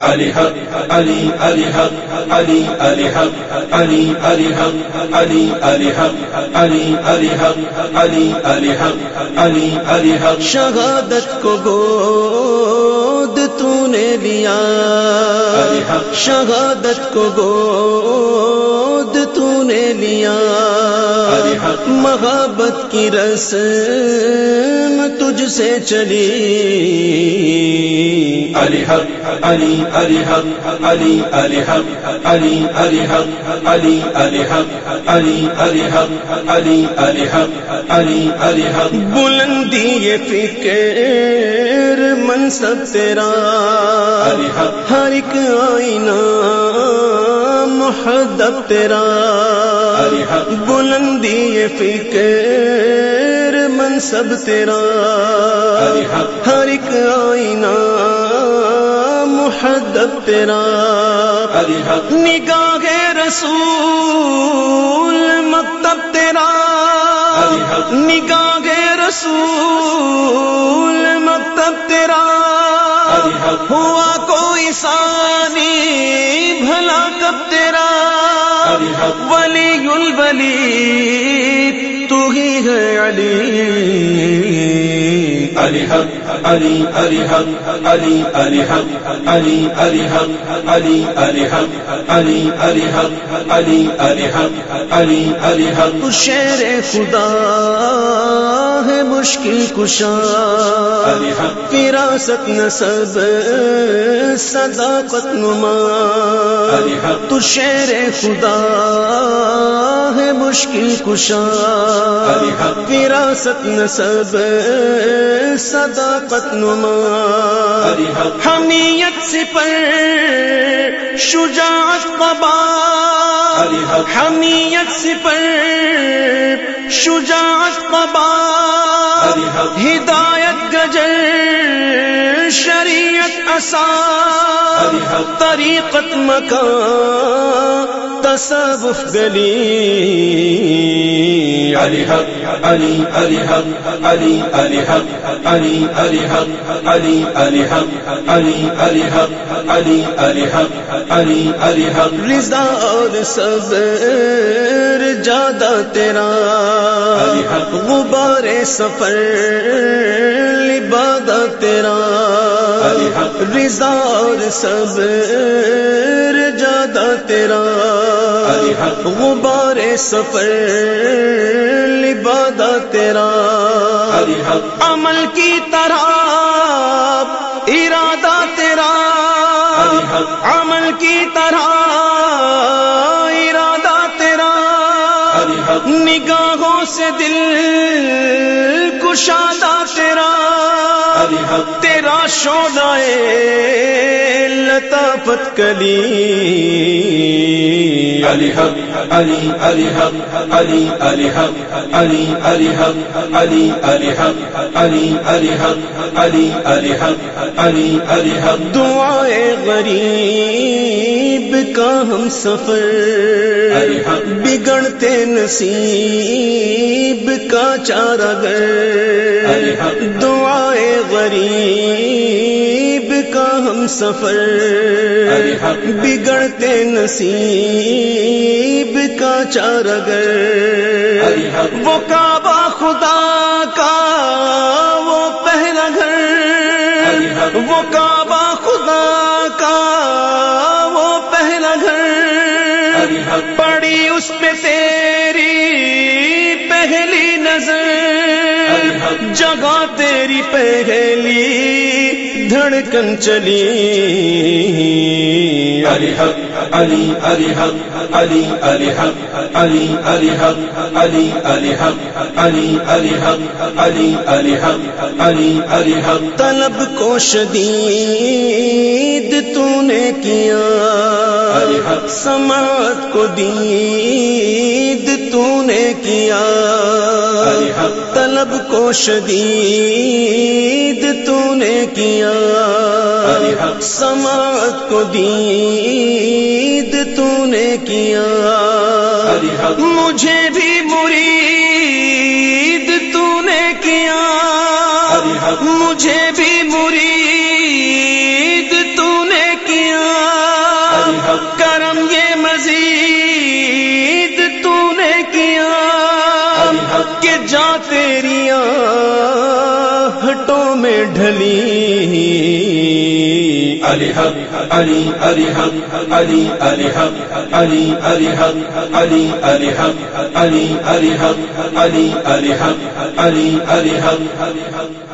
علی حق علی علی حق علی علی حق علی علی حق علی علی حق علی علی حق علی علی حق علی علی حق. شہادت کو گود تو نے لیا شہادت کو گود تو نے لیا محبت کی رسم تجھ سے چلی۔ علی حق علی علی حق علی علی حق علی علی حق علی علی حق علی علی حق علی علی حق علی علی حق۔ بلندی یہ فکر منصب تیرا ہر ایک آئینہ محدب تیرا بلندی فکر منصب تیرا ہر ایک آئینہ محدب تیرا نگاہ رسول مکتب تیرا نگاہ رسول مکتب ہوا کوئی سانی بھلا کب تیرا؟ ولی الولی تو ہی ہے علی۔ علی حق علی علی حق علی علی حق علی علی حق علی علی حق علی علی حق علی علی حق علی علی حق. شیر خدا ہے مشکل کشا فراست نصب صداقت نما تو شیر خدا ہے مشکل کشا فراست نصب صداقت نما حمیت سے پر شجاعت قبا حمیت سے پر شجاعت قبا ہدایت گجر شریعت اثار طریقت مکان تصوف گلی علی حق، علی علی حق، علی علی حق، علی علی حق، علی علی حق، علی علی حق، علی علی حق، علی علی حق. رضا اور صبر جادہ تیرا. غبار سفر لبادہ تیرا. رضا اور صبر جادہ تیرا غبار سفر لبادہ تیرا عمل کی طرح ارادہ تیرا عمل کی طرح ارادہ تیرا نگاہوں سے دل کشادہ تیرا تیرا شودائے لطافت کلی۔ علی حق علی علی حق علی علی حق علی علی حق علی علی حق علی علی حق علی علی حق علی علی حق۔ دعائے غریب۔ کا ہم سفر بگڑتے نصیب کا چارہ گر دعائے غریب کا ہم سفر بگڑتے نصیب کا چارہ گر وہ کعبہ خدا کا وہ پہلا گھر وہ کعبہ اس پہ تیری پہلی نظر جگہ تیری پہلی دھڑکن چلی۔ علی حق علی علی حق علی علی حق علی علی حق علی علی حق علی علی حق علی علی حق علی علی حق۔ طلب کو شدید تو نے کیا۔ سماعت کو دید تو نے کیا طلب کو شدید تو نے کیا سماعت کو دید تو نے کیا مجھے بھی مرید تو نے کیا مجھے بھی مرید ڈھلی۔ علی حق، علی علی حق، علی علی حق، علی علی حق، علی علی حق، علی علی حق، علی علی حق، علی علی حق۔